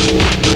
Thank you.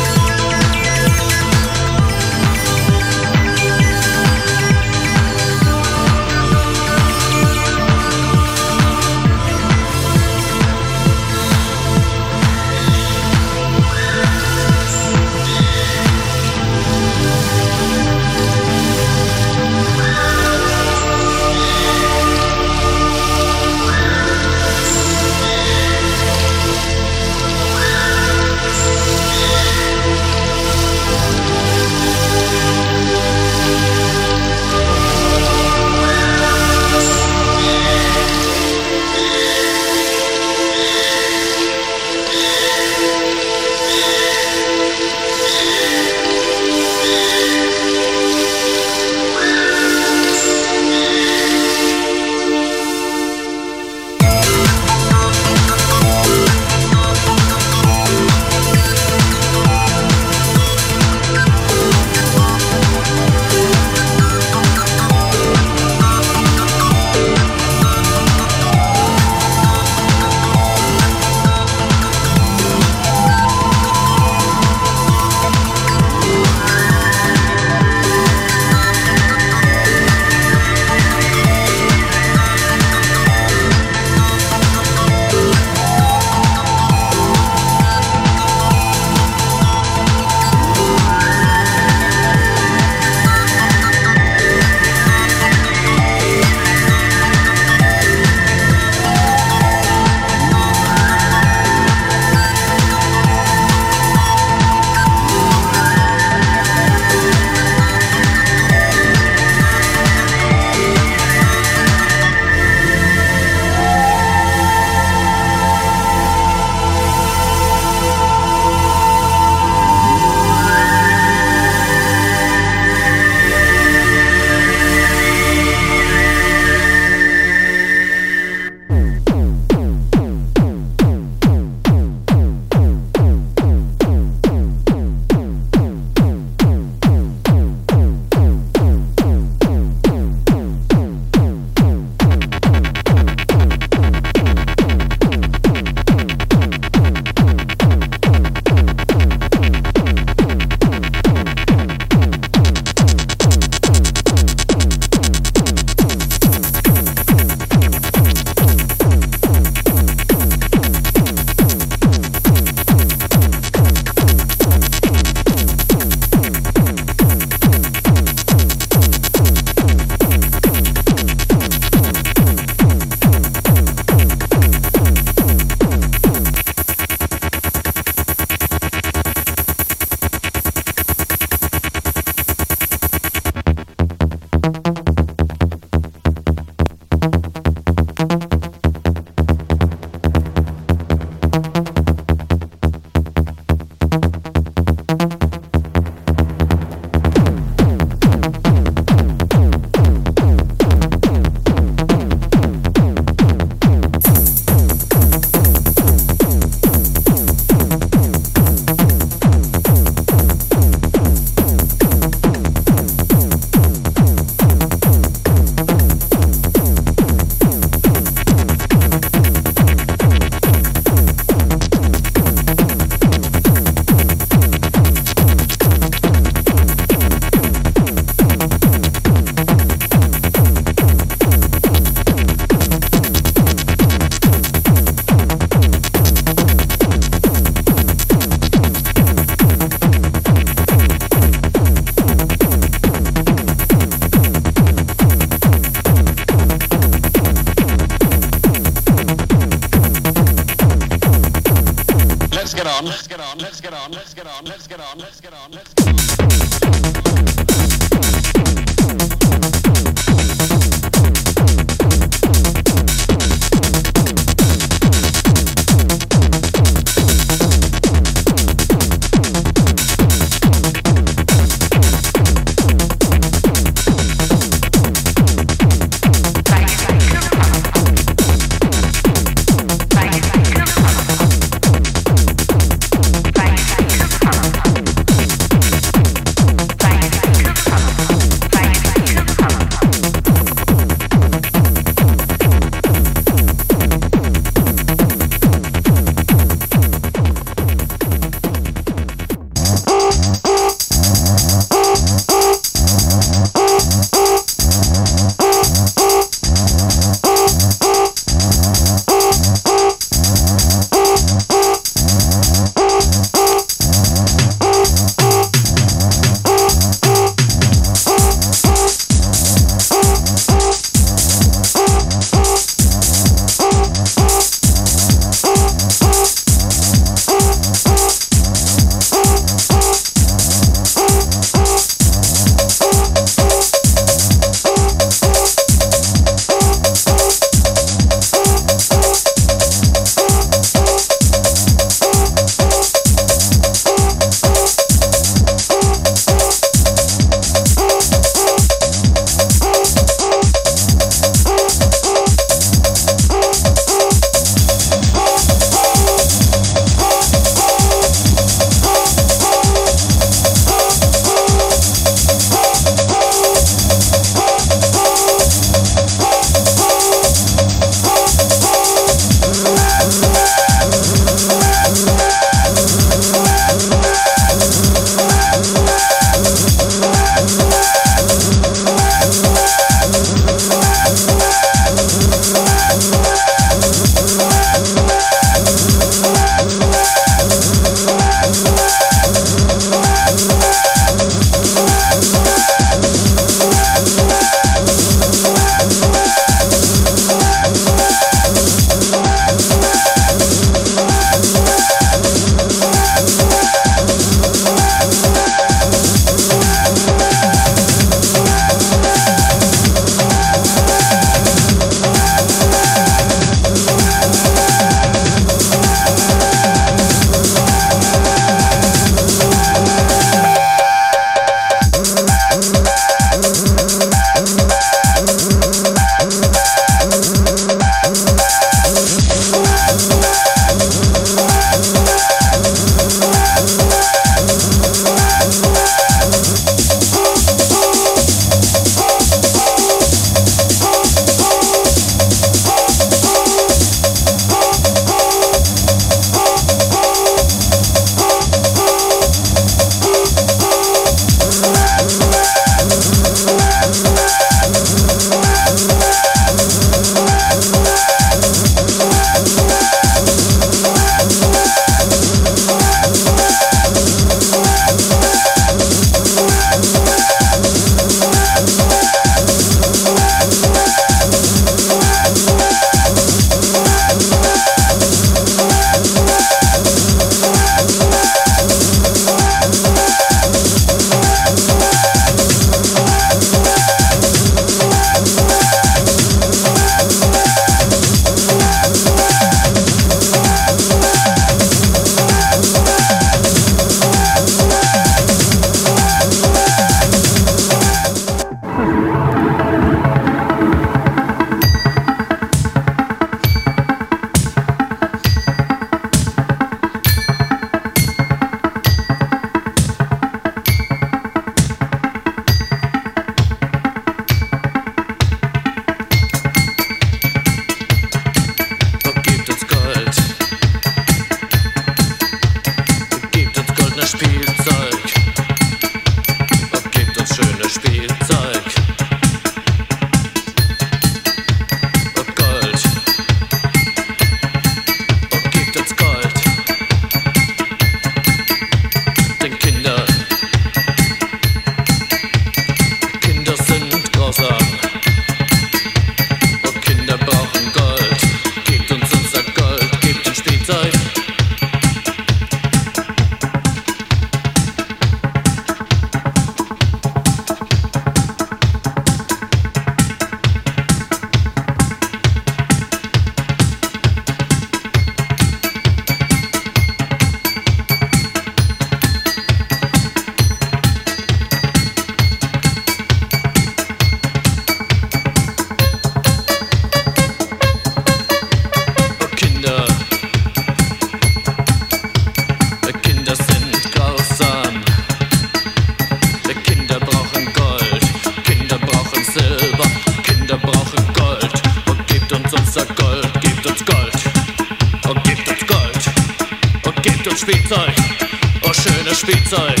soy.